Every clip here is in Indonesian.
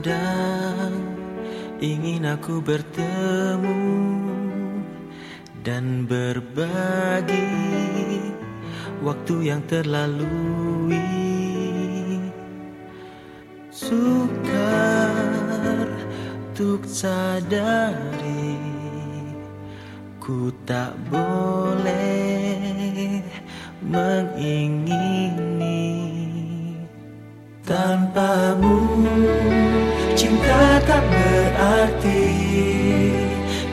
Kadang ingin aku bertemu dan berbagi waktu yang terlalui. Sukar untuk sadari ku tak boleh tak berarti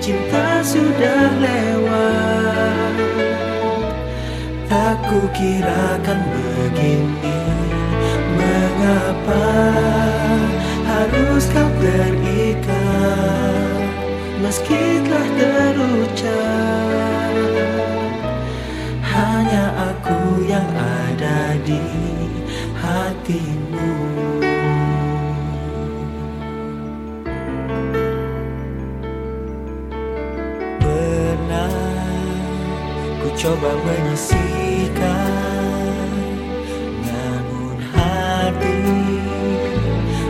cinta sudah lewat. Tak kukirakan begini. Mengapa harus kau terikat meski telah terucap hanya aku yang ada di hatimu coba menyisihkan. Namun hati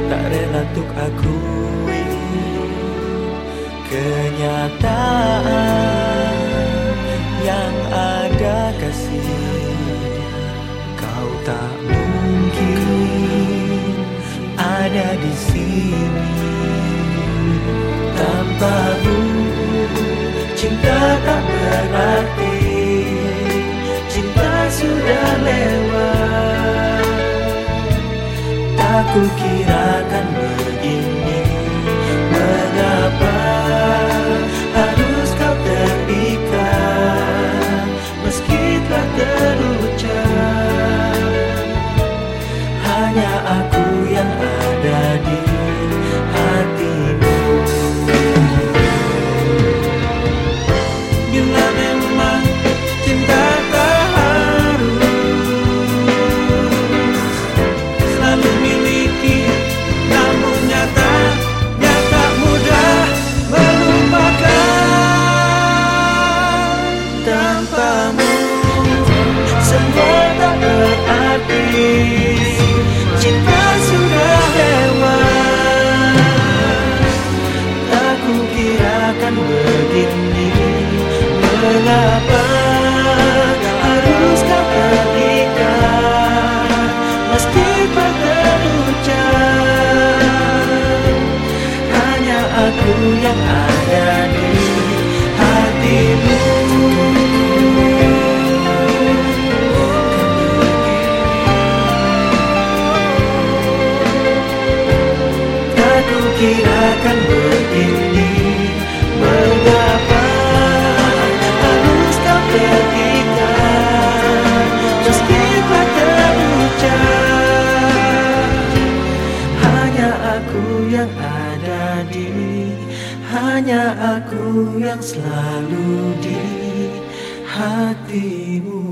tak rela untuk akui Kenyataan yang ada kasih Kau tak mungkin ada di sini. Tanpamu cinta tak berarti tak kukirakan Tanpamu. Semua tak berarti Cinta sudah lewat. Tak kukirakan begini. Mengapa harus kau terikat Meski terucap Hanya aku yang ada di hatimu Hanya aku yang selalu di hatimu